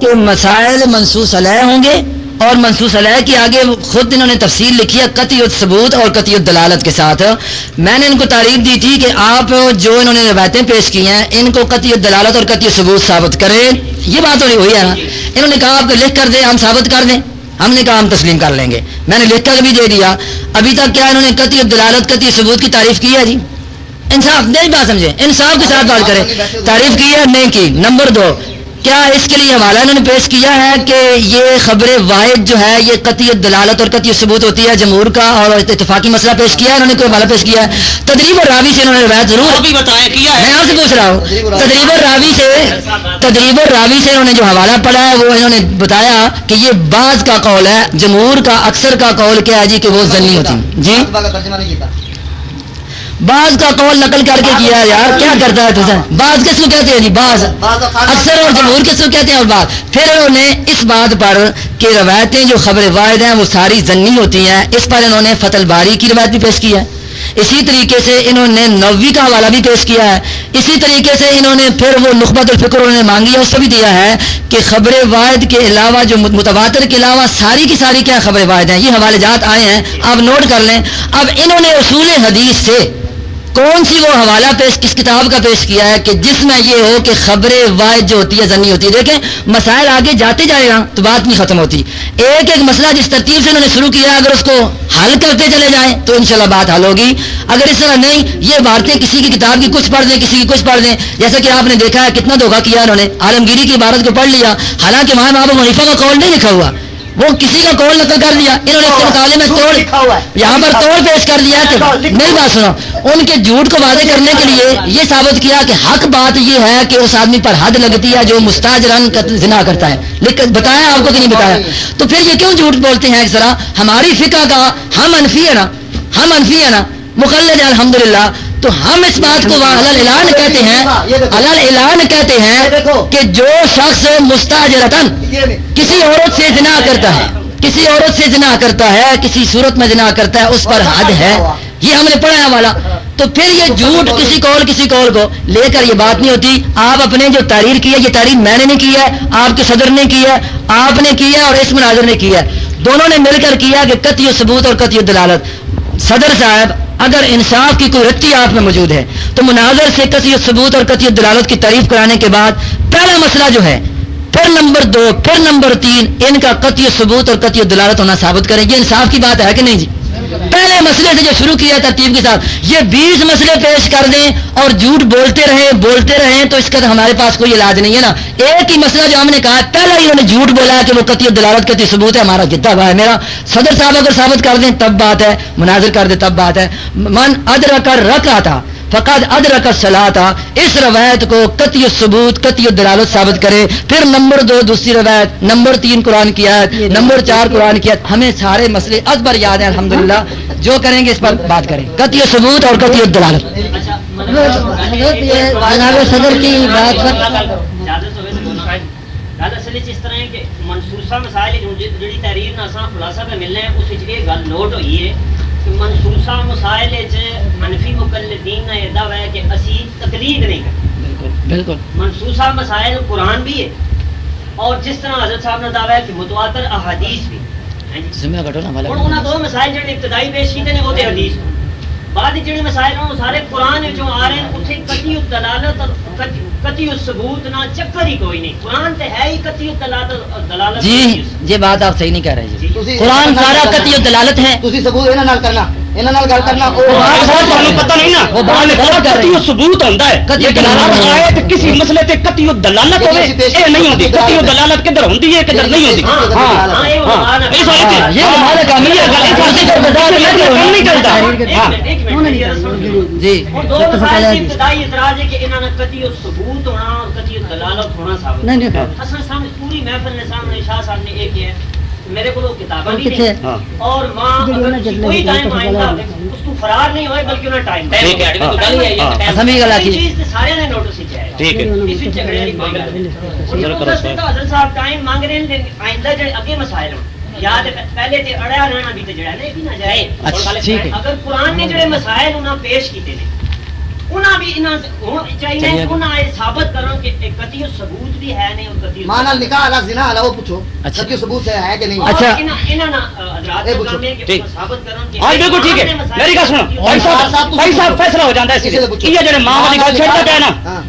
کہ مسائل منسوس علیہ ہوں گے اور منسوس علیہ کی آگے خود انہوں نے تفصیل لکھی ہے قطعی ثبوت اور قطعی دلالت کے ساتھ۔ میں نے ان کو تعریف دی تھی کہ آپ جو انہوں نے روایتیں پیش کی ہیں، ان کو قطعی دلالت اور قطعی ثبوت ثابت کریں۔ یہ بات ہو رہی ہوئی ہے نا۔ انہوں نے کہا آپ کو لکھ کر دیں، ہم ثابت کر دیں۔ ہم نے کہا ہم تسلیم کر لیں گے۔ میں نے لکھ کر بھی دے دیا۔ ابھی تک کیا انہوں نے قطعی دلالت قطعی ثبوت کی تعریف کی ہے جی؟ انصاف، نہیں بات سمجھے۔ انصاف کے ساتھ بات کریں۔ تعریف کی ہے، نہیں کی۔ نمبر دو کیا اس کے لیے حوالہ انہوں نے پیش کیا ہے کہ یہ خبر واحد جو ہے یہ قطعی دلالت اور قطعی ثبوت ہوتی ہے جمہور کا اور اتفاقی مسئلہ پیش کیا ہے انہوں نے کوئی حوالہ پیش کیا ہے۔ تدریب اور راوی سے انہوں نے روایت ضرور بھی بتایا کیا میں آپ سے پوچھ رہا ہوں۔ تدریب اور راوی سے تدریب اور راوی سے انہوں نے جو حوالہ پڑھا ہے وہ انہوں نے بتایا کہ یہ بعض کا قول ہے جمہور کا اکثر کا قول کیا ہے جی کہ وہ ضنی ہوتی جی؟ بعض کا قول نقل کر کے کیا یار؟ کیا کرتا ہے تجھے بعض کس کو کہتے ہیں؟ جی بعض۔ اکثر اور جمہور کس کو کہتے ہیں؟ اور بعض۔ پھر انہوں نے اس بات پر کہ روایتیں جو خبر واحد ہیں وہ ساری ضنی ہوتی ہیں۔ اس پر انہوں نے فتل باری کی روایت بھی پیش کی ہے۔ اسی طریقے سے انہوں نے نوی کا حوالہ بھی پیش کیا ہے۔ اسی طریقے سے انہوں نے پھر وہ نخبت الفکر انہوں نے مانگی ہے اس سے بھی دیا ہے کہ خبر واحد کے علاوہ جو متواتر کے علاوہ ساری کی ساری کیا خبر واحد ہیں؟ یہ حوالے جات آئے ہیں۔ آپ نوٹ کر لیں۔ اب انہوں نے اصول حدیث سے کون سی وہ حوالہ پیش کس کتاب کا پیش کیا ہے کہ جس میں یہ ہو کہ خبر واحد جو ہوتی ہے زنی ہوتی ہے دیکھیں، مسائل آگے جاتے جائے گا تو بات نہیں ختم ہوتی۔ ایک ایک مسئلہ جس ترتیب سے انہوں نے شروع کیا، اگر اس کو حل کرتے چلے جائیں تو انشاءاللہ بات حل ہوگی۔ اگر اس طرح نہیں، یہ باتیں کسی کی کتاب کی کچھ پڑھ دیں، کسی کی کچھ پڑھ دیں۔ جیسا کہ آپ نے دیکھا ہے، کتنا دھوکہ کیا انہوں نے، عالمگیری کی عبارت کو پڑھ لیا۔ حالانکہ وہاں بابا منیفا کا قول نہیں لکھا ہوا۔ وہ کسی کا کال نقل کر دیا۔ انہوں نے اس کے مقابلے میں توڑ یہاں پر توڑ پیش کر دیا کہ نہیں بات سنو۔ ان کے جھوٹ کو واضح کرنے کے لیے یہ ثابت کیا کہ حق بات یہ ہے کہ اس آدمی پر حد لگتی ہے جو مستاج رن زنا کرتا ہے۔ لیکن بتایا آپ کو کہ نہیں بتایا؟ تو پھر یہ کیوں جھوٹ بولتے ہیں طرح؟ ہماری فقہ کا ہم انفی ہے نا۔ ہم انفی ہے نا۔ مقلد الحمدللہ۔ تو ہم اس بات کو الل اعلان کہتے ہیں الل اعلان کہتے ہیں کہ جو شخص مستاجرتن کسی عورت سے جنا کرتا ہے کسی عورت سے جنا کرتا ہے کسی صورت میں جنا کرتا ہے اس پر حد ہے۔ یہ ہم نے پڑھا والا۔ تو پھر یہ جھوٹ کسی کال کسی کال کو لے کر یہ بات نہیں ہوتی۔ آپ اپنے جو تحریر کی ہے یہ تحریر میں نے نہیں کی ہے آپ کے صدر نے کی ہے آپ نے کی ہے اور اس مناظر نے کی ہے۔ دونوں نے مل کر کیا کہ قطعی ثبوت اور قطعی دلالت۔ صدر صاحب اگر انصاف کی کوئی رتی آپ میں موجود ہے، تو مناظر سے کسی ثبوت اور کسی دلالت کی تعریف کرانے کے بعد پہلا مسئلہ جو ہے، پھر نمبر دو، پھر نمبر تین، ان کا قطعی ثبوت اور قطعی دلالت ہونا ثابت کریں یہ انصاف کی بات ہے کہ نہیں جی؟ پہلے مسئلے سے جو شروع کیا ترتیب کے ساتھ، یہ بیس مسئلے پیش کر دیں اور جھوٹ بولتے رہیں بولتے رہیں تو اس کا ہمارے پاس کوئی علاج نہیں ہے نا۔ ایک ہی مسئلہ جو ہم نے کہا پہلے ہی انہوں نے جھوٹ بولا کہ وہ قطعی دلالت قطعی ثبوت ہے، ہمارا جدہ ہوا ہے۔ میرا صدر صاحب اگر ثابت کر دیں، تب بات ہے، مناظر کر دیں، تب بات ہے۔ من ادر کر رکھ رہا تھا فقط ادر سلا تھا اس روایت کو قطعی ثبوت قطعی دلالت ثابت کرے۔ پھر نمبر دو دوسری روایت نمبر تین قرآن کی آیت نمبر چار قرآن کی آیت۔ ہمیں سارے مسئلے ازبر یاد ہیں الحمدللہ۔ جو کریں گے اس پر بات کریں۔ قطعی ثبوت اور قطعی دلالت۔ صدر کی بات پر ہیں اس یہ گل نوٹ ہوئی ہے۔ منسوسا مسائل منفی مقلدین نے یہ دعویٰ ہے کہ اسی تقلید نہیں کرتے۔ بالکل منسوسا مسائل قرآن بھی ہے۔ اور جس طرح حضرت صاحب نے دعویٰ ہے کہ متواتر احادیث بھی۔ انہوں دو مسائل جڑے ابتدائی پیش کیتے ہیں وہ تے حدیث۔ بعد جڑے مسائل ہیں سارے قرآن جو آ رہے ہیں اتنے کتی دلالت اور کتی ثبوت نہ چکر ہی کوئی نہیں۔ قرآن تے ہے ہی کتی دلالت دلالت جی یہ بات آپ صحیح نہیں کہہ رہے جی۔ قرآن سارا کتی دلالت ہے۔ تسی ثبوت انہاں نال کرنا۔ ثبوت ہوندا ہے کسی مسئلے تے کتی دلالت ہوے اے نہیں ہوندی کتی دلالت کدھر ہوندی ہے کدھر نہیں یہ سے ہاں جی نہیں نہیں پوری محفل نے سامنے شاہ صاحب نے ایک ہے میرے کو کتابیں بھی نہیں اور ماں کوئی ٹائم آئندہ اس کو فرار نہیں ہوئے بلکہ انہیں ٹائم ٹھیک ہے تو گل ہی ہے ہمیں گل آتی چیز سارے نے نوٹس ہی چاہے ٹھیک ہے۔ اس وچ جھگڑے نہیں۔ کوئی گل چلو کرو حضرت صاحب ٹائم مانگ رہے ہیں آئندہ جو اگے مسائل ہوں۔ یاد پہلے تے اڑیا رہنا بھی تے جڑا نہیں بھی نہ جائے۔ اگر قرآن نے جڑے مسائل انہاں پیش کیتے نے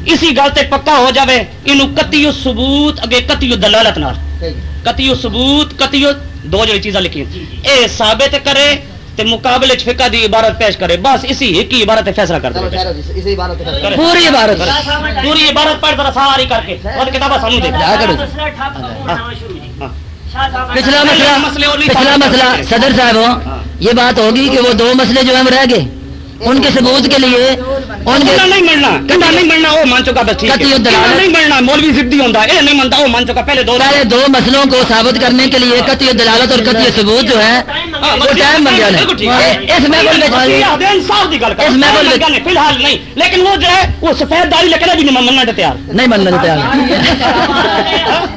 اسی گل پکا ہو جائے یہ کتی سبوت اگے کتی دلالت نال کتی سبوت کتی دو جڑی چیزاں لکھی یہ سابت کرے تے مقابلے چ فقہ دی عبارت پیش کرے۔ بس اسی ایک ہی عبارت فیصلہ کر دے۔ پوری عبارت پوری عبارت۔ پوری عبارت پڑھ ذرا ساری کر کے۔ اور کتابا سانو دے۔ کیا کرو ہاں۔ ہاں۔ ہاں۔ پچھلا مسئلہ پچھلا مسئلہ۔ صدر صاحب یہ بات ہوگی کہ وہ دو مسئلے جو ہم رہ گئے۔ ان کے ثبوت کے لیے نہیں نہیں دو مسلوں کو ثابت کرنے کے لیے کتی دلالت اور کتی ثبوت جو ہے وہ ٹائم منگیا ہے۔ اس اس فی الحال نہیں لیکن وہ جو ہے وہ سفید داری لگنا بھی نہیں مننا تیار۔ نہیں مننا تیار۔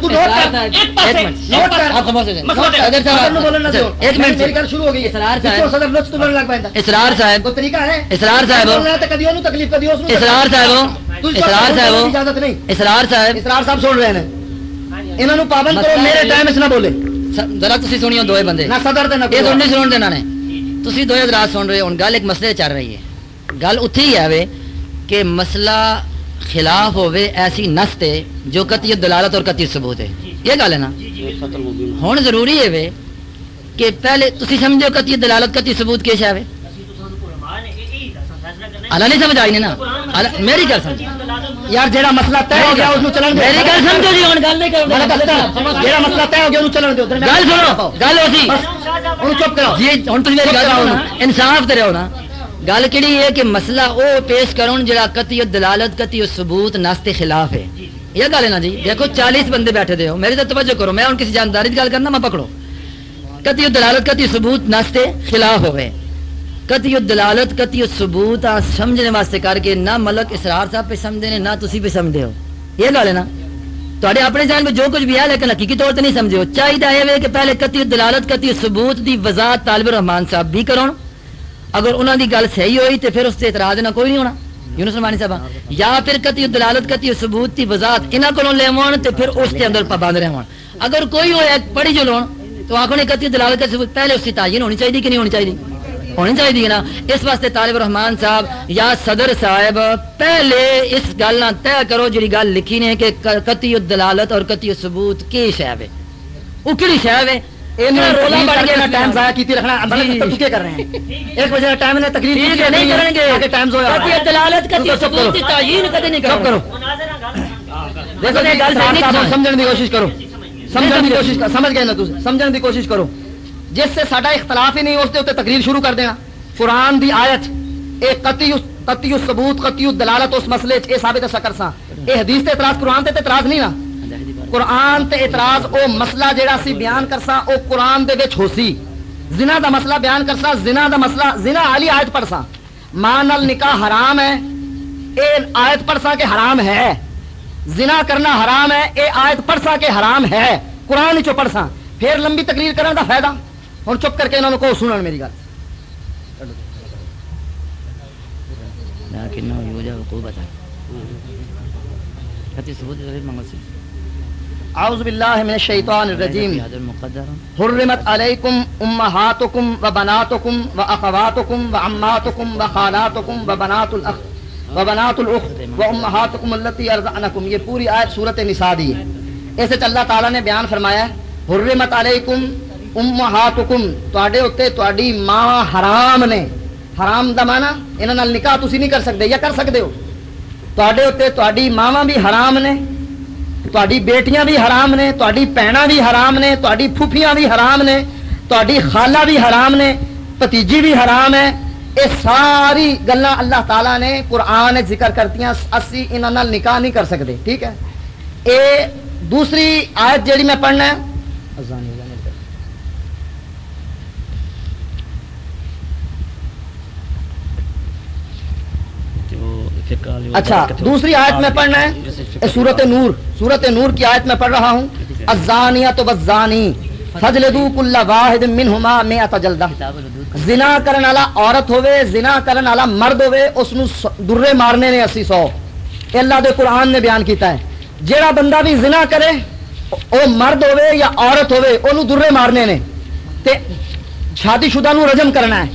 تو اسرار صاحب. اسرار صاحب. اسرار صاحب. اسرار صاحب. اسرار صاحب. سن رہے ہیں. پابند کرو میرے ٹائم اس نہ بولے. ذرا تسی سنیو دوے بندے. سن دینا نے تسی دوے سن رہے ہو گل ایک مسئلے چل رہی ہے. گل اتھی ہی ہے کہ مسئلہ خلاف ہوئے ایسی نس تے جو قطعی دلالت اور قطعی ثبوت ہے۔ یہ گل ہے نا؟ ہن ضروری ہے وے کہ پہلے تسی سمجھو قطعی دلالت قطعی ثبوت کیش ہے۔ وے اللہ نہیں سمجھ آئی نا؟ میری گل سمجھ یار جیڑا مسئلہ طے ہو گیا اس نو چلن دے میری گل سمجھو جی ہن گل نہیں کرنا جیڑا مسئلہ طے ہو گیا اس نو چلن دے گل سنو گل ہو سی ہن چپ کرو۔ جی ہن تسی میری گل انصاف تے رہو نا۔ گل کیڑی ہے کہ مسئلہ او پیش کرون جڑا قطعی دلالت قطعی ثبوت ناستے خلاف ہے۔ جی، جی۔ یہ گل ہے نا جی؟ دیکھو چالیس بندے بیٹھے دے ہو۔ میری تو توجہ کرو میں ان کسی جانداری کی گل کرنا میں پکڑو۔ قطعی دلالت قطعی ثبوت ناستے خلاف ہوئے۔ قطعی دلالت قطعی ثبوت آ سمجھنے واسطے کر کے نہ ملک اسرار صاحب پہ سمجھے نے نہ تسی پہ سمجھے ہو۔ یہ گل ہے نا؟ تہاڈے اپنے ذہن میں جو کچھ بھی ہے لیکن حقیقی طور تے نہیں سمجھو چاہیے چاہیے کہ پہلے قطعی دلالت قطعی ثبوت دی وضاحت طالب الرحمن صاحب بھی کرون اگر انہوں دی گل صحیح ہوئی تو پھر اس سے اعتراض نہ کوئی نہیں ہونا۔ یونس رمانی صاحب یا پھر کتی دلالت کتی ثبوت دی وضاحت انہاں کولوں لے ہون تے پھر اس دے اندر پابند رہون اگر کوئی ہوئے پڑھی جو لون، تو آنکھوں نے کتی دلالت کتی ثبوت، پہلے اس کی تعین ہونی چاہیے کہ نہیں ہونی چاہیے؟ ہونی چاہیے نا۔ اس واسطے طالب رحمان صاحب، یا صدر صاحب، پہلے اس گل نہ طے کرو جڑی گل لکھی نے کہ کتی دلالت اور کتی ثبوت کی شے ہے او کیڑی شے ہے کوشش کرو۔ جس سے سارا اختلاف ہی نہیں اس تقریر شروع کر دینا۔ قرآن دی آیت اے قطعی قطعی ثبوت دلالت اس مسئلے اے ثابت سا یہ حدیث اعتراض قرآن سے اعتراض نہیں نا۔ قرآن تے اعتراض او مسئلہ جیڑا سی بیان کرسا او قرآن دے وچ ہوسی زنا دا مسئلہ بیان کرسا زنا دا مسئلہ زنا علی آیت پڑھسا ماں نال نکاح حرام ہے اے آیت پڑھسا کہ حرام ہے زنا کرنا حرام ہے اے آیت پڑھسا کہ حرام ہے قرآن وچ پڑھسا پھر لمبی تقریر کرن دا فائدہ ہن چپ کر کے انہاں نو کو سنن میری گل لیکن نو یوجا کو بتا ہتی سبوت دے دلیل منگل سی اعوذ باللہ من الشیطان الرجیم. حرمت علیکم امہاتکم و بناتکم و اخواتکم و عماتکم و خالاتکم و بنات الاخت و بنات الاخت و امہاتکم اللتی ارزعنکم یہ پوری آیت سورت نساء دی ہے. چل اللہ تعالیٰ نے بیان فرمایا ہے حرمت علیکم امہاتکم. تواڈے اوتے تواڈی ماں حرام نے. حرام دمانا انہوں نے نکاح تسی نہیں کر سکتے یا کر سکتے ہو؟ تواڈے اوتے تواڈی ماں بھی حرام نے تاری بیٹیاں بھی حرام نے تاری پینا بھی حرام نے تاری پھوپیاں بھی حرام نے تاری خالہ بھی حرام نے پتیجی بھی حرام ہے یہ ساری گلا اللہ تعالیٰ نے قرآن ذکر کرتی ہیں اسی انہوں نکاح نہیں کر سکتے ٹھیک ہے یہ دوسری آیت جیڑی میں پڑھنا ہے اچھا دوسری آیت میں پڑھنا ہے سورت نور سورت نور کی آیت میں پڑھ رہا ہوں۔ الزانیہ تو بزانی فجلدو کل واحد منہما مئات جلدہ۔ زنا کرن والا عورت ہوے زنا کرن والا مرد ہوے اس نو درے مارنے نے 80 سو۔ اللہ دے قرآن نے بیان کیتا ہے۔ جیڑا بندہ بھی زنا کرے، او مرد ہوے یا عورت ہوے اونوں درے مارنے نے۔ تے شادی شدہ نو رجم کرنا ہے۔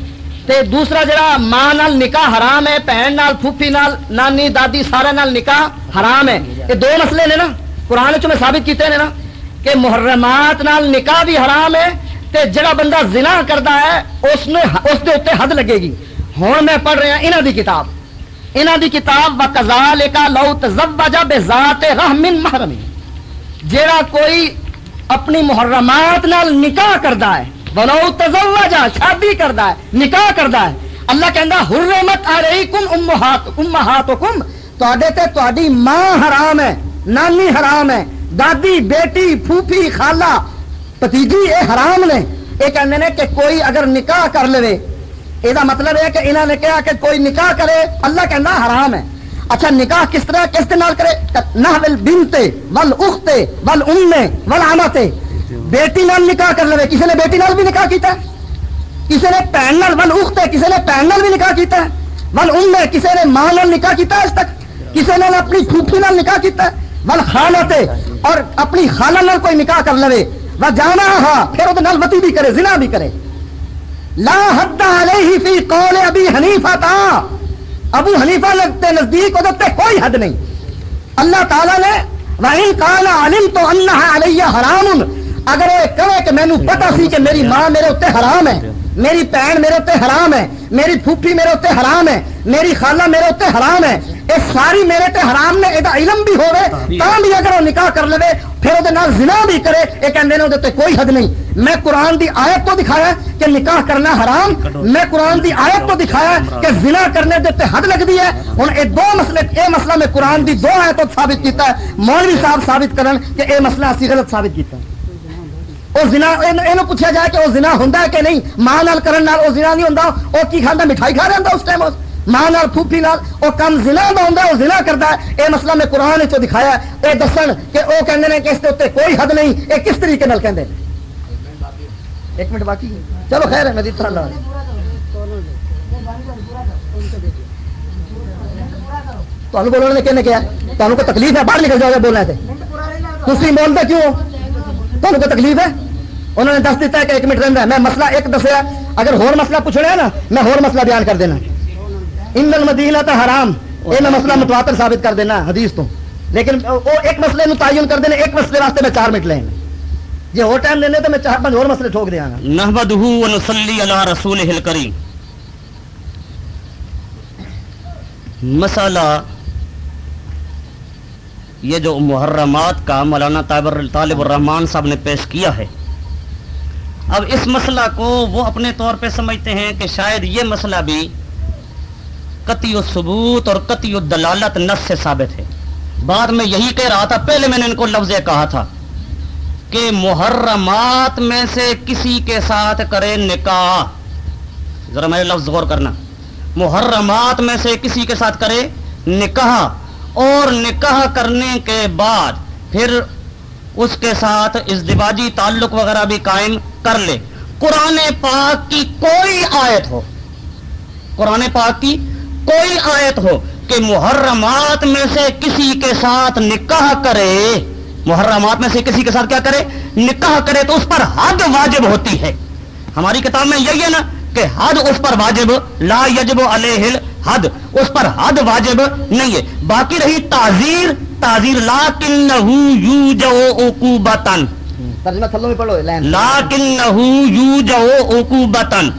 تے دوسرا جڑا ماں نال نکاح حرام ہے بہن نال، پھوپھی نال، نانی دادی سارے نال نکاح حرام ہے۔ یہ دو مسئلے نے نا، قرآن چ میں ثابت کیتے نے نا، کہ محرمات نال نکاح بھی حرام ہے، تے جڑا بندہ زنا کردا ہے، اس نے اس دے اوتے حد لگے گی۔ ہن میں پڑھ رہا انہاں دی کتاب۔ انہاں دی کتاب وکذالک لو تزوج بذات رحم محرم۔ جیڑا کوئی اپنی محرمات نال نکاح کردا ہے، ولو تزوجا شادی کردا ہے، نکاح کردا ہے، اللہ کہندا حرمت علیکم امہات امہاتکم تے تواڈی ماں حرام ہے، نانی حرام ہے، دادی، بیٹی، پھوپھی، خالہ، پتیجی، اے حرام نے۔ یہ کہندے نے کہ کوئی اگر نکاح کر لے یہ مطلب ہے کہ انہوں نے کہا کہ کوئی نکاح کرے، اللہ کہنا حرام ہے۔ اچھا نکاح کس طرح، کس دے نال کرے؟ نہ ول بنتے ول اختے، ول امے، ول آمتے بیٹی نال نکاح کر لے کسی نے بیٹی نال بھی نکاح کیتا؟ ہے کسی نے بہن نال ول اختے کسی نے بہن نال بھی نکاح کیتا؟ ہے ول امے کسی نے ماں نال نکاح کیتا ہے تک؟ کسی نے اپنی پھوپھی نال نکاح کیتا ہے ول خالتے اور اپنی خالہ نال کوئی نکاح کر لے وہ جانا ہاں پھر وہ نال وتی بھی کرے، زنا بھی کرے۔ لا حد علیہ فی قول ابی حنیفہ تا۔ ابو حنیفہ لگتے نزدیک ادھر تے کوئی حد نہیں۔ اللہ تعالیٰ نے، وَإِن قَالَ عَلِمْتُ أَنَّهَا عَلَيَّ حَرَامٌ، اگر یہ کہے کہ میں نو پتا سی کہ میری ماں میرے اتنے حرام ہے، میری بہن میرے اتنے حرام ہے، میری پھوپھی میرے اتنے حرام ہے، میری خالہ میرے اتنے حرام ہے یہ ساری میرے تے حرام نے یہ علم بھی ہوے تاں بھی اگر وہ نکاح کر لے پھر وہ نال زنا بھی کرے یہ کہندے نے وہ تے کوئی حد نہیں۔ میں قرآن دی آیت تو دکھایا کہ نکاح کرنا حرام میں قرآن دی آیت تو دکھایا کہ زنا کرنے دے تے حد لگتی ہے۔ ہن یہ دو مسئلے یہ مسئلہ میں قرآن دی دو آیتوں ثابت کیتا ہے۔ مولوی صاحب ثابت کرن کہ یہ مسئلہ اسی غلط ثابت کیتا ہے۔ وہ زنا یہ پوچھا جائے کہ وہ زنا ہوندا ہے کہ نہیں؟ ماں نال کرن نال وہ زنا نہیں ہوندا وہ کی کھاندا مٹھائی کھا رہا ہوندا اس ٹائم؟ ماں نال پھوپھی نال وہ کم زنا دا ہوندا ہے وہ زنا کردا ہے۔ یہ مسئلہ میں قرآن وچ دکھایا ہے۔ اے دسن کہ وہ کہندے نے کہ اس دے اوتے کوئی حد نہیں۔ یہ کس طریقے نال کہندے؟ نے ایک منٹ باقی۔ چلو خیر ہے، میں دیتا اللہ تمہیں بولنے نے کہنے کیا تمہیں کوئی تکلیف ہے باہر نکل جاؤ گے بولنے سے تم بولتے کیوں؟ تمہیں کوئی تکلیف ہے؟ انہوں نے دس دیتا ہے کہ ایک منٹ رہتا ہے میں مسئلہ ایک دسیا، اگر ہور مسئلہ پوچھنا ہے نا، میں ہور مسئلہ بیان کر دینا۔ ان المدینہ تو حرام۔ یہ میں مسئلہ متواتر ثابت کر دینا، حدیث تو۔ لیکن وہ ایک مسئلے میں تعین کر دینا، ایک مسئلے واسطے میں چار منٹ لیں جی اور ٹائم دینے تو میں چار پانچ اور مسئلے ٹھوک دیا گا نحمدہ ونصلی علی رسولہ الکریم۔ مسئلہ یہ جو محرمات کا مولانا طالب الرحمان صاحب نے پیش کیا ہے۔ اب اس مسئلہ کو وہ اپنے طور پہ سمجھتے ہیں کہ شاید یہ مسئلہ بھی قطعی ثبوت اور قطعی دلالت نس سے ثابت ہے۔ بعد میں یہی کہہ رہا تھا، پہلے میں نے ان کو لفظ کہا تھا کہ محرمات میں سے کسی کے ساتھ کرے نکاح۔ ذرا میرے لفظ غور کرنا۔ محرمات میں سے کسی کے ساتھ کرے نکاح اور نکاح کرنے کے بعد پھر اس کے ساتھ ازدواجی تعلق وغیرہ بھی قائم کر لے۔ قرآن پاک کی کوئی آیت ہو، قرآن پاک کی کوئی آیت ہو کہ محرمات میں سے کسی کے ساتھ نکاح کرے محرمات میں سے کسی کے ساتھ کیا کرے؟ نکاح کرے تو اس پر حد واجب ہوتی ہے۔ ہماری کتاب میں یہی ہے نا کہ حد اس پر واجب لا یجب علیہ حد اس پر حد واجب نہیں ہے۔ باقی رہی تعزیر تعزیر لا ترجمہ تھلوں میں پڑھو لین۔ لا کنہو یوجو عقوبتن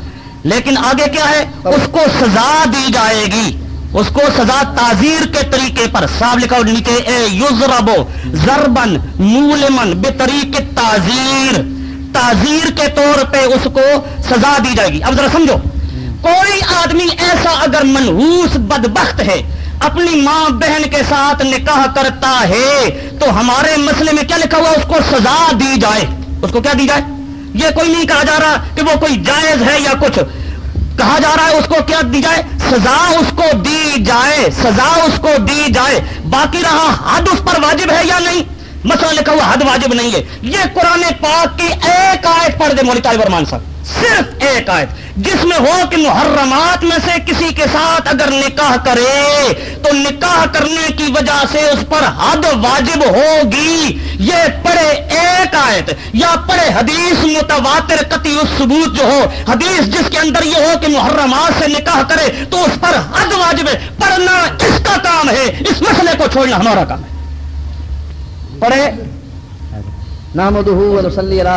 لیکن آگے کیا ہے؟ اس کو سزا دی جائے گی۔ اس کو سزا تعزیر کے طریقے پر صاحب لکھا نیچے اے یزربو ضربن مولمن بے طریق تعزیر تعزیر کے طور پہ اس کو سزا دی جائے گی۔ اب ذرا سمجھو، کوئی آدمی ایسا اگر منحوس بدبخت ہے، اپنی ماں بہن کے ساتھ نکاح کرتا ہے، تو ہمارے مسئلے میں کیا لکھا ہوا اس کو سزا دی جائے۔ اس کو کیا دی جائے؟ یہ کوئی نہیں کہا جا رہا کہ وہ کوئی جائز ہے یا کچھ۔ کہا جا رہا ہے اس کو کیا دی جائے؟ سزا اس کو دی جائے، سزا اس کو دی جائے۔ باقی رہا حد اس پر واجب ہے یا نہیں؟ مسئلہ لکھا ہوا حد واجب نہیں ہے۔ یہ قرآن پاک کی ایک آیت پڑھ دے مولی طالب مان صاحب۔ صرف ایک آیت جس میں ہو کہ محرمات میں سے کسی کے ساتھ اگر نکاح کرے تو نکاح کرنے کی وجہ سے اس پر حد واجب ہوگی۔ یہ پڑھے ایک آیت یا پڑھے حدیث متواتر قطعی ثبوت جو ہو حدیث جس کے اندر یہ ہو کہ محرمات سے نکاح کرے تو اس پر حد واجب ہے پڑھنا اس کا کام ہے اس مسئلے کو چھوڑنا ہمارا کام ہے۔ پڑھے؟ نام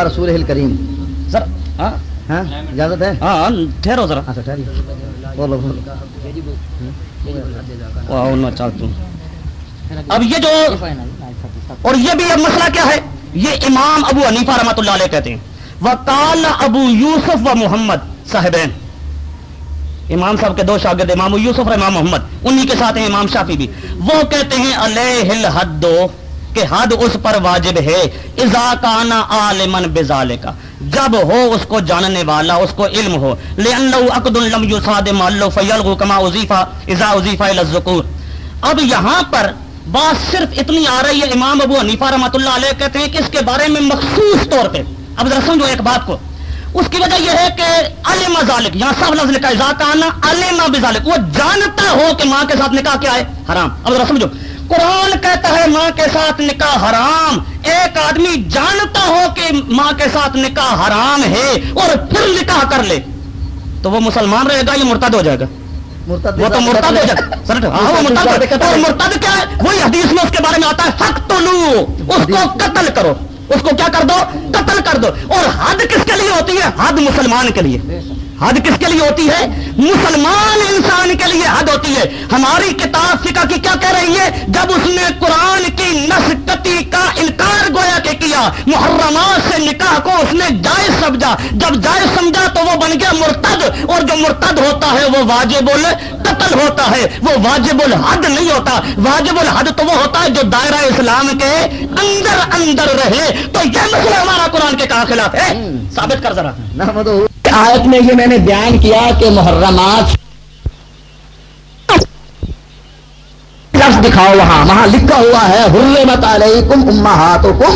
رسول کریم سر ہاں ہاں؟ اجازت ہے؟ ہاں ٹھہرو ذرا۔ اچھا ٹھہری بولو بولو۔ چاہتا ہوں اب یہ جو اور یہ بھی اب مسئلہ کیا ہے؟ یہ امام ابو حنیفہ رحمۃ اللہ علیہ کہتے ہیں۔ وکال ابو یوسف و محمد صاحبین۔ امام صاحب کے دو شاگرد امام یوسف اور امام محمد۔ انہی کے ساتھ ہیں امام شافی بھی۔ وہ کہتے ہیں علیہ الحد کہ حد اس پر واجب ہے۔ اذا کانا عالمن بزالے کا جب ہو اس کو جاننے والا، اس کو علم ہو۔ کما الذکور اب یہاں پر بات صرف اتنی آ رہی ہے، امام ابو حنیفہ رحمۃ اللہ علیہ کہتے ہیں کہ اس کے بارے میں مخصوص طور پہ۔ اب ذرا سمجھو ایک بات کو۔ اس کی وجہ یہ ہے کہ علم ذالک یہاں سب لفظ لکھا ہے علم بذالک وہ جانتا ہو کہ ماں کے ساتھ نکاح کیا ہے، حرام۔ اب ذرا سمجھو۔ قرآن کہتا ہے ماں کے ساتھ نکاح حرام ایک آدمی جانتا ہو کہ ماں کے ساتھ نکاح حرام ہے اور پھر نکاح کر لے تو وہ مسلمان رہے گا یا مرتد ہو جائے گا؟ وہ تو مرتد ہو جائے گا۔ ہاں، مرتد کیا ہے؟ وہی حدیث میں اس کے بارے میں آتا ہے حق تو لو اس کو قتل کرو اس کو کیا کر دو؟ قتل کر دو۔ اور حد کس کے لیے ہوتی ہے؟ حد مسلمان کے لیے۔ حد کس کے لیے ہوتی ہے؟ مسلمان انسان کے لیے حد ہوتی ہے۔ ہماری کتاب فکا کی کیا کہہ رہی ہے؟ جب اس نے قرآن کی نسکتی کا انکار گویا کہ کیا محرمات سے نکاح کو اس نے جائز سمجھا۔ جب جائز سمجھا تو وہ بن گیا مرتد اور جو مرتد ہوتا ہے وہ واجب قتل ہوتا ہے۔ وہ واجب الحد نہیں ہوتا۔ واجب الحد تو وہ ہوتا ہے جو دائرہ اسلام کے اندر اندر رہے۔ تو یہ مسئلہ ہمارا قرآن کے کہاں خلاف ہے؟ ثابت کر ذرا۔ آیت میں یہ میں نے بیان کیا کہ محرمات لفظ دکھاؤ وہاں وہاں لکھا ہوا ہے، حرمت علیکم امہاتکم۔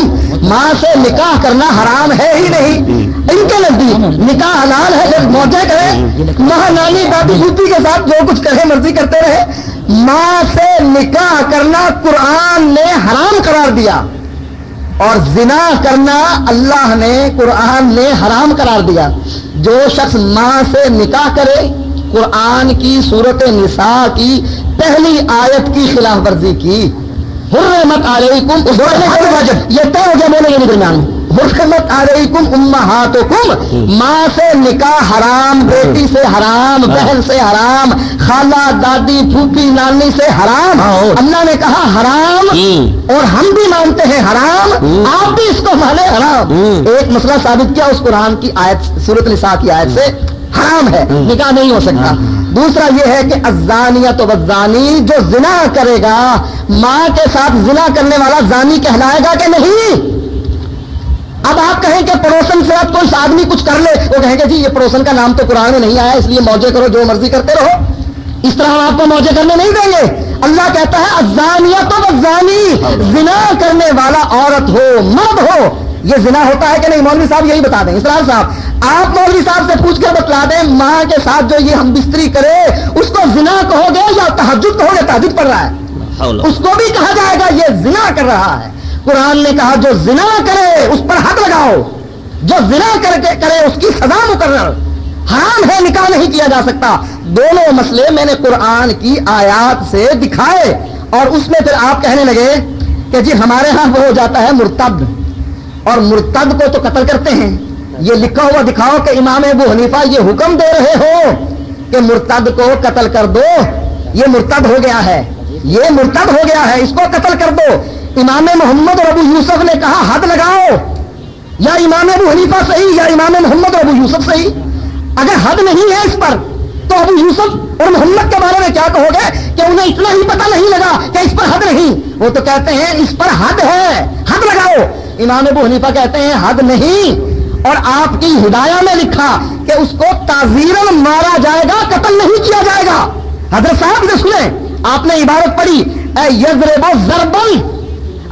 ماں سے نکاح کرنا حرام ہے ہی نہیں۔ ان کے نزدیک نکاح حلال ہے، جب موجے کرے، ماں نانی دادی بوتی کے ساتھ جو کچھ کرے، مرضی کرتے رہے۔ ماں سے نکاح کرنا قرآن نے حرام قرار دیا۔ اور زنا کرنا اللہ نے قرآن نے حرام قرار دیا۔ جو شخص ماں سے نکاح کرے، قرآن کی صورت نساء کی پہلی آیت کی خلاف ورزی کی۔ حرمت علیکم یہ طے ہو گیا بولے گے درمیان حرمت علیکم امہاتکم ماں سے نکاح حرام بیٹی سے حرام بہن سے حرام خالہ دادی پھوپھی نانی سے حرام۔ اللہ نے کہا حرام اور ہم بھی مانتے ہیں حرام آپ بھی اس کو مانے حرام۔ ایک مسئلہ ثابت کیا اس قرآن کی آیت صورت نساء کی آیت سے حرام ہے نکاح نہیں ہو سکتا۔ دوسرا یہ ہے کہ ازانیہ تو بزانی جو زنا کرے گا ماں کے ساتھ زنا کرنے والا زانی کہلائے گا کہ نہیں؟ اب آپ کہیں کہ پڑوسن سے آپ کوئی آدمی کچھ کر لے وہ کہیں گے جی یہ پڑوسن کا نام تو قرآن میں نہیں آیا اس لیے موجے کرو جو مرضی کرتے رہو۔ اس طرح ہم آپ کو موجے کرنے نہیں دیں گے۔ اللہ کہتا ہے ازانیہ تو ازانی زنا کرنے والا عورت ہو مرد ہو۔ یہ زنا ہوتا ہے کہ نہیں؟ مولوی صاحب یہی بتا دیں۔ اسرار صاحب آپ مولوی صاحب سے پوچھ کر بتلا دیں ماں کے ساتھ جو یہ ہم بستری کرے اس کو زنا کہو گے یا تحجد کہو گے؟ تحجد پڑھ رہا ہے۔ اس کو بھی کہا جائے گا یہ زنا کر رہا ہے۔ قرآن نے کہا جو زنا کرے اس پر حد لگاؤ، جو زنا کر کے کرے اس کی سزا مقرر۔ حرام ہے، نکاح نہیں کیا جا سکتا۔ دونوں مسئلے میں نے قرآن کی آیات سے دکھائے اور اس میں پھر آپ کہنے لگے کہ جی ہمارے ہاں وہ ہو جاتا ہے مرتد۔ اور مرتد کو تو قتل کرتے ہیں۔ یہ لکھا ہوا دکھاؤ کہ امام ابو حنیفہ یہ حکم دے رہے ہو کہ مرتد کو قتل کر دو۔ یہ مرتد ہو گیا ہے۔ یہ مرتد ہو گیا ہے، اس کو قتل کر دو۔ امام محمد اور ابو یوسف نے کہا حد لگاؤ۔ یا امام ابو حنیفہ صحیح، یا امام محمد اور ابو یوسف صحیح۔ اگر حد نہیں ہے اس پر، تو ابو یوسف اور محمد کے بارے میں کیا کہو گے؟ کہ انہیں اتنا ہی پتہ نہیں لگا کہ اس پر حد نہیں۔ وہ تو کہتے ہیں، اس پر حد ہے۔ حد لگاؤ۔ امام ابو حنیفہ کہتے ہیں، حد نہیں۔ اور آپ کی ہدایہ میں لکھا کہ اس کو تعزیر مارا جائے گا، قتل نہیں کیا جائے گا۔ حضرت صاحب نے سنیں۔ آپ نے عبارت پڑھی، اے یزرب زربن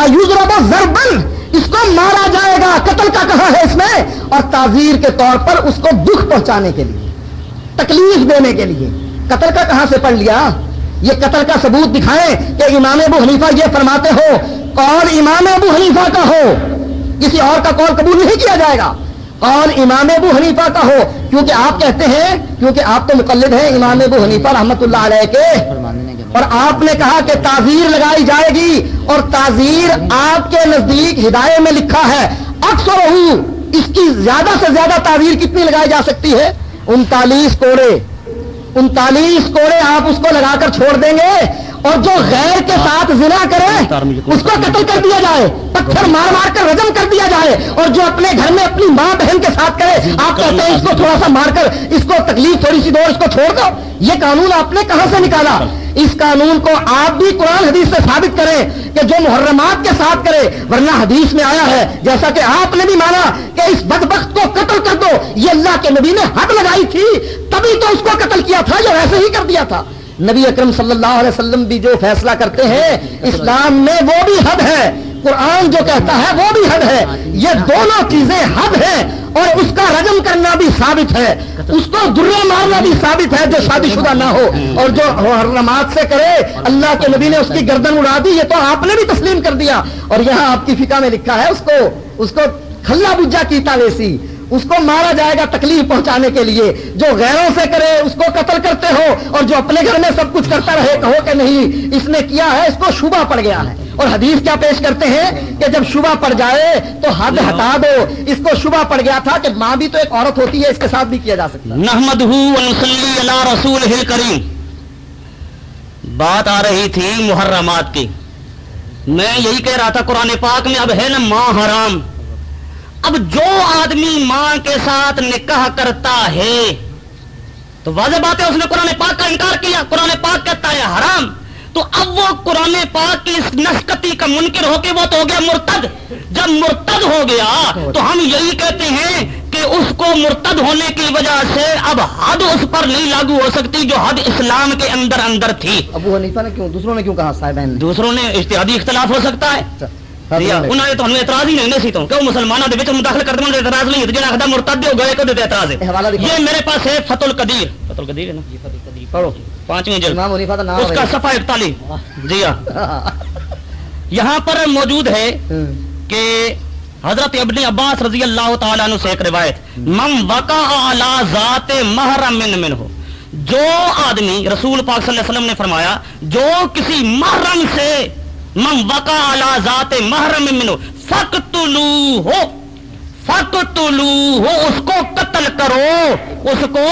اے زربن اس کو مارا جائے گا۔ قتل کا کہا ہے اس میں؟ اور تعزیر کے طور پر اس کو دکھ پہنچانے کے لیے، تکلیف دینے کے لیے۔ قتل کا کہاں سے پڑھ لیا؟ یہ قتل کا ثبوت دکھائیں کہ امام ابو حنیفہ یہ فرماتے ہو کون امام ابو حنیفہ کا ہو۔ کسی اور کا قول قبول نہیں کیا جائے گا۔ کون امام ابو حنیفہ کا ہو۔ کیونکہ آپ کہتے ہیں، کیونکہ آپ تو مقلد ہیں امام ابو حنیفہ رحمت اللہ علیہ کے۔ اور آپ نے کہا کہ تعزیر لگائی جائے گی اور تعزیر آپ کے نزدیک ہدایت میں لکھا ہے۔ اکثر اس کی زیادہ سے زیادہ تعزیر کتنی لگائی جا سکتی ہے؟ انتالیس کوڑے۔ انتالیس کوڑے آپ اس کو لگا کر چھوڑ دیں گے اور جو غیر کے ساتھ زنا کرے، اس کو قتل کر دیا جائے، پتھر مار مار کر رجم کر دیا جائے اور جو اپنے گھر میں اپنی ماں بہن کے ساتھ کرے، آپ کہتے ہیں اس کو تھوڑا سا مار کر، اس کو تکلیف تھوڑی سی دو اس کو چھوڑ دو۔ یہ قانون آپ نے کہاں سے نکالا؟ اس قانون کو آپ بھی قرآن حدیث سے ثابت کریں کہ جو محرمات کے ساتھ کرے، ورنہ حدیث میں آیا ہے، جیسا کہ آپ نے بھی مانا کہ اس بدبخت کو قتل کر دو، یہ اللہ کے نبی نے حد لگائی تھی، تبھی تو اس کو قتل کیا تھا یا ویسے ہی کر دیا تھا۔ نبی اکرم صلی اللہ علیہ وسلم بھی جو فیصلہ کرتے ہیں، اسلام میں وہ بھی حد ہے، قرآن جو کہتا ہے وہ بھی حد ہے۔ یہ دونوں چیزیں حد ہیں۔ اور اس کا رجم کرنا بھی ثابت ہے۔ اس کو دریا مارنا بھی ثابت ہے جو شادی شدہ نہ ہو۔ اور جو حرمات سے کرے، اللہ کے نبی نے اس کی گردن اڑا دی، یہ تو آپ نے بھی تسلیم کر دیا۔ اور یہاں آپ کی فکا میں لکھا ہے، اس کو اس کو کھلا بجا کیتا ویسی اس کو مارا جائے گا تکلیف پہنچانے کے لیے۔ جو غیروں سے کرے اس کو قتل کرتے ہو اور جو اپنے گھر میں سب کچھ کرتا رہے کہو کہ نہیں اس نے کیا ہے؟ اس کو شبہ پڑ گیا ہے۔ اور حدیث کیا پیش کرتے ہیں؟ کہ جب شبہ پڑ جائے تو حد ہٹا دو۔ اس کو شبہ پڑ گیا تھا کہ ماں بھی تو ایک عورت ہوتی ہے اس کے ساتھ بھی کیا جا سکتا نحمد رسول کریم بات آ رہی تھی محرمات کی۔ میں یہی کہہ رہا تھا قرآن پاک میں اب ہے نا ماں حرام۔ اب جو آدمی ماں کے ساتھ نکاح کرتا ہے تو واضح بات ہے اس نے قرآن پاک کا انکار کیا قرآن پاک کہتا ہے حرام۔ تو اب وہ قرآن پاک کی اس نسکتی کا منکر ہو کے وہ تو ہو گیا مرتد۔ جب مرتد ہو گیا تو ہم یہی کہتے ہیں کہ اس کو مرتد ہونے کی وجہ سے اب حد اس پر نہیں لاگو ہو سکتی جو حد اسلام کے اندر اندر تھی۔ ابو حنیفہ نے کیوں دوسروں نے کیوں کہا صاحب؟ دوسروں نے اشتہادی اختلاف ہو سکتا ہے۔ اچھا۔ انہوں نے تو ہمیں اعتراض ہی نہیں سی تو۔ کہ مسلمانوں کے وچ مداخل کرتے ہیں اعتراض نہیں ہے جڑا مرتد ہو گئے کو اعتراض ہے؟ یہ میرے پاس ہے فتح القدیر۔ فتح القدیر ہے نا؟ پڑھو۔ پانچویں جلد۔ امام حنیفہ کا نام اس کا صفحہ اکتالیس۔ جی ہاں۔ یہاں پر موجود ہے کہ حضرت ابن عباس رضی اللہ تعالیٰ عنہ سے ایک روایت۔ من وقع علی ذات محرم من من ہو جو آدمی رسول پاک صلی اللہ علیہ وسلم نے فرمایا جو کسی محرم سے من وقع ذات محرم منو ہو فقتلو ہو فقتلو ہو، اس کو قتل کرو، اس کو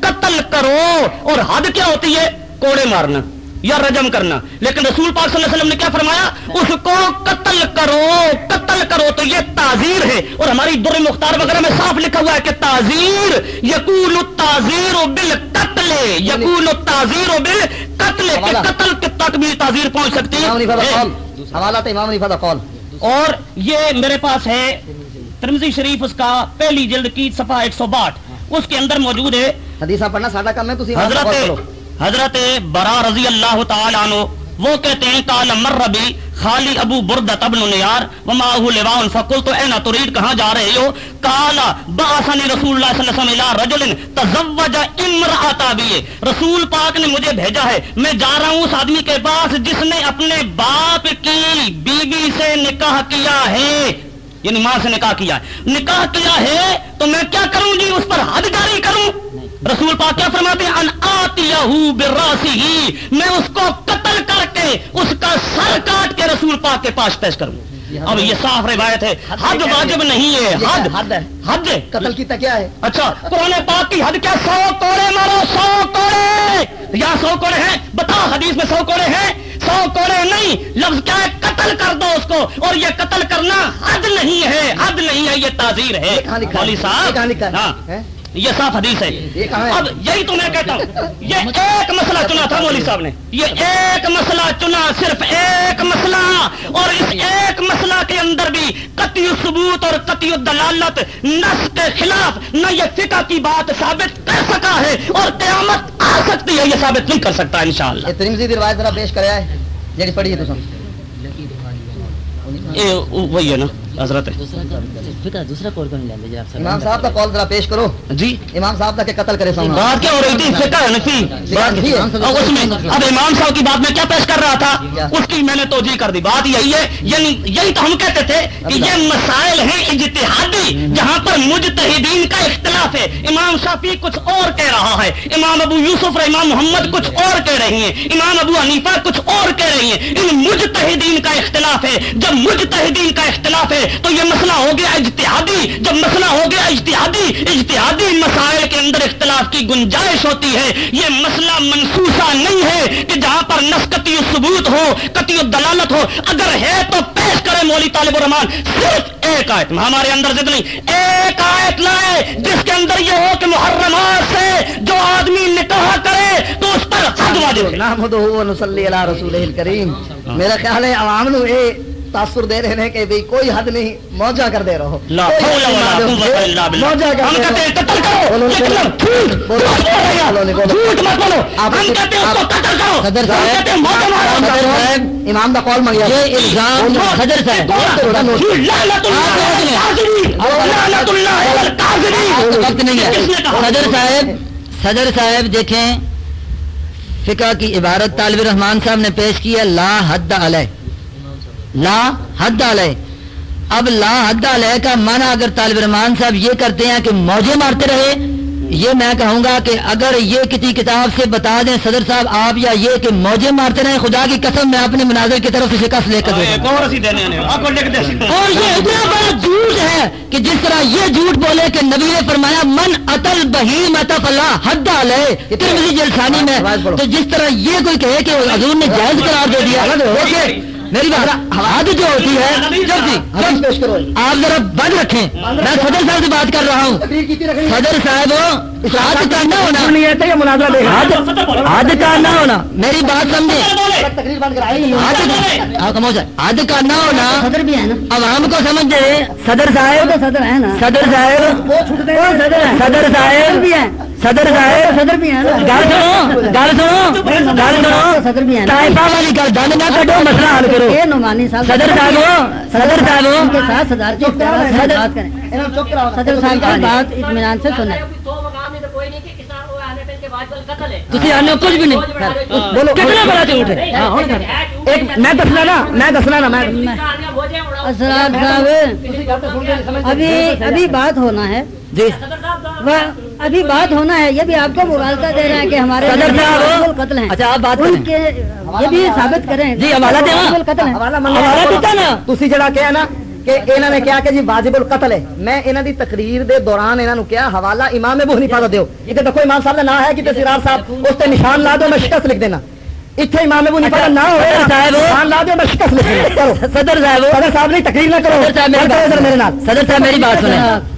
قتل کرو، اور حد کیا ہوتی ہے؟ کوڑے مارنا۔ یا رجم کرنا۔ لیکن رسول پاک صلی اللہ علیہ وسلم نے کیا فرمایا؟ اس کو قتل کرو قتل کرو تو یہ تعزیر ہے۔ اور ہماری در مختار وغیرہ میں صاف لکھا ہوا ہے کہ تعزیر یقول تعزیر و بل قتل یقول تعزیر و بل قتل کہ قتل کے تک بھی تعزیر پہنچ سکتی ہے۔ امام قول اور یہ میرے پاس ہے ترمزی شریف اس کا پہلی جلد کی صفحہ ایک سو باٹھ اس کے اندر موجود ہے۔ حدیثہ پڑھنا ساڈا کام ہے حضرت حضرت برا رضی اللہ تعالی عنہ، وہ کہتے ہیں کال مر ربی خالی ابو برد تبن نیار، وما لواء فقلت تو اینا ترید کہاں جا رہے ہو؟ کالا باسنی رسول اللہ صلی اللہ علیہ وسلم رجل تزوج امرأتا بھی۔ رسول پاک نے مجھے بھیجا ہے، میں جا رہا ہوں اس آدمی کے پاس جس نے اپنے باپ کی بیوی سے نکاح کیا ہے۔ یعنی ماں سے نکاح کیا ہے۔ نکاح کیا ہے تو میں کیا کروں جی؟ اس پر حد جاری کروں۔ رسول پاک کیا فرماتے ہیں؟ ان آتیہو براسی میں اس کو قتل کر کے اس کا سر کاٹ کے رسول پاک کے پاس پیش کروں۔ اب یہ صاف روایت ہے حد واجب نہیں ہے حد حد ہے؟ حد قتل کی کیا ہے۔ اچھا قرآن پاک کی حد کیا؟ سو کوڑے مارو سو کوڑے! یا سو کوڑے ہیں؟ بتا حدیث میں سو کوڑے ہیں۔ سو کوڑے نہیں لفظ کیا ہے؟ قتل کر دو اس کو۔ اور یہ قتل کرنا حد نہیں ہے حد نہیں ہے یہ تعزیر ہے۔ صاحب؟ ہاں؟ یہ صاف حدیث ہے؟ اب یہی تو میں کہتا ہوں۔ یہ ایک مسئلہ چنا تھا مولوی صاحب نے۔ یہ ایک مسئلہ چنا صرف ایک مسئلہ۔ اور اس ایک مسئلہ کے اندر بھی قطعی ثبوت اور قطعی دلالت نس کے خلاف نہ یہ فقہ کی بات ثابت کر سکا ہے اور قیامت آ سکتی ہے یہ ثابت نہیں کر سکتا انشاءاللہ۔ ترمزی روایت ذرا پیش کریا ہے جڑی پڑھی ہے تو وہی ہے نا۔ حضرت ہے دوسرا کال جی امام صاحب کا کال ذرا پیش کرو۔ جی۔ امام صاحب کا کہ قتل کرے سامنے۔ بات کیا ہو رہی تھی؟ فقہ بات اور اس میں اب امام صاحب کی بات میں کیا پیش کر رہا تھا؟ اس کی میں نے توجہ کر دی۔ بات یہی ہے یعنی یہی تو ہم کہتے تھے کہ یہ مسائل ہیں اجتہادی جہاں پر مجتہدین کا اختلاف ہے۔ امام شافی کچھ اور کہہ رہا ہے۔ امام ابو یوسف اور امام محمد کچھ اور کہہ رہی ہیں۔ امام ابو حنیفہ کچھ اور کہہ رہی ہیں۔ ان مجتہدین کا اختلاف ہے۔ جب مجتہدین کا اختلاف ہے تو یہ مسئلہ ہو گیا اجتہادی۔ جب مسئلہ ہو گیا اجتہادی اجتہادی مسائل کے اندر اختلاف کی گنجائش ہوتی ہے۔ یہ مسئلہ منسوسا نہیں ہے کہ جہاں پر نسکتی ثبوت ہو، قطعی دلالت ہو۔ اگر ہے تو پیش کرے مولی طالب الرحمان صرف ایک آیت، ہمارے اندر ضد نہیں۔ ایک آیت لائے جس کے اندر یہ ہو کہ محرمات سے جو آدمی نکاح کرے تو اس پر حد واجب ہے۔ نحمدہ و نصلی علی رسول الکریم۔ میرا خیال ہے عوام نو اے تاثر دے رہے ہیں کہ بھئی کوئی حد نہیں موجہ کر دے رہو۔ موجہ کر دے رہو امام دا کال منگیا یہ الزام صدر صاحب۔ وقت نہیں۔ ہے صدر صاحب صدر صاحب دیکھیں۔ فقہ کی عبارت طالب الرحمان صاحب نے پیش کی ہے لا حد علیہ۔ لا حد علیہ۔ اب لا حد علیہ کا معنی اگر طالب الرحمان صاحب یہ کرتے ہیں کہ موجے مارتے رہے یہ میں کہوں گا کہ اگر یہ کسی کتاب سے بتا دیں صدر صاحب آپ یا یہ کہ موجے مارتے رہے خدا کی قسم میں اپنے مناظر کی طرف سے شکست لے کر اور یہ اتنا بڑا جھوٹ ہے کہ جس طرح یہ جھوٹ بولے کہ نبی نے فرمایا من اتل بہیم اتف اللہ حد علیہ ترمذی جلسانی میں تو جس طرح یہ کوئی کہے کہ حضور نے جائز قرار دے دیا میری بات حد جو ہوتی ہے جب جی۔ آپ ذرا بند رکھیں۔ میں صدر صاحب سے بات کر رہا ہوں۔ صدر صاحب حد کا نہ ہونا۔ حد کا نہ ہونا۔ میری بات سمجھے حد کا نہ ہونا۔ عوام کو سمجھ جائے صدر صاحب صدر نا۔ صدر صاحب صدر صاحب۔ بھی ہے صدر صاحب صدر بھی ہے نا۔ گل سنو گل سنو گل سنو۔ صدر بھی ہے طائفہ والی گل دند نہ کٹو مسئلہ حل کرو۔ یہ نعمانی صاحب صدر صاحب صدر ان کے صاحب ساتھ صدر بات کریں۔ صدر صاحب کی بات اطمینان سے سنیں۔ دو مقام میں تو کوئی نہیں کہ کسان وہ آنے پہ کے واجب القتل ہے۔ تسی آنے کچھ بھی نہیں۔ بولو کتنا بڑا جھوٹ ہے؟ ہاں، ہوں۔ گا۔ ابھی بات ہونا ہے یہ بھی آپ کو مغالطہ دے رہے ہیں کہ ہمارے قتل ہیں۔ اچھا آپ بات ان یہ بھی ثابت کریں جی حوالہ دے قتل ہے حوالہ دیتا نا۔ تسی جڑا کیا نا کہ انہوں نے کیا کہ جی واجب القتل ہے۔ میں انہوں دی تقریر دے دوران انہوں نے کیا حوالہ امام ابو حنیفہ دا دیو۔ ادھر دیکھو امام صاحب نے نہ ہے کہ سرار صاحب اس تے نشان لا دو میں شکست لکھ دینا۔ اتنے امام ابو حنیفہ نہ ہوئے نشان لا دو میں شکست لکھ دینا۔ صدر صاحب۔ صدر صاحب نے تقریر نہ کرو۔ صدر صاحب میری بات سنیں۔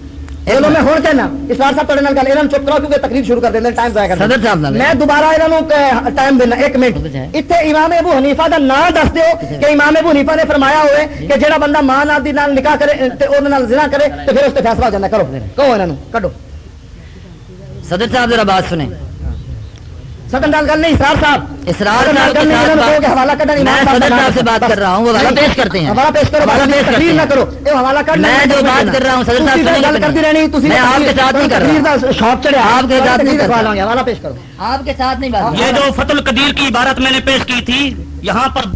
امام ابو ہنیفا کا نام دس دوبو حنیفا نے فرمایا ہوتا ماں نکا کرے فیصلہ کرو۔ اندر صدر نال گل نہیں اسرار صاحب اسرار صدر نال صاحب گل کے نہیں ساتھ انہوں نے کہو بات- کہ حوالہ کڈن میں امام صدر کا صاحب سے بات کر رہا ہوں وہ حوالہ پیش کرتے ہیں حوالہ پیش کرو حوالہ پیش کرتے تقریر نہ کرو یہ حوالہ کڈ میں جو بات کر رہا ہوں صدر صاحب سے نہیں گل کرنا۔ کرتی رہنی تسی میں آپ کے ساتھ نہیں کر رہا۔ تقریر دا شوق چڑھیا آپ کے ساتھ نہیں تقریر کرتا۔ دکھوا لوں گا حوالہ پیش کرو آپ کے ساتھ نہیں بات یہ جو فت القدیر کی عبارت میں نے پیش کی تھی یہاں پر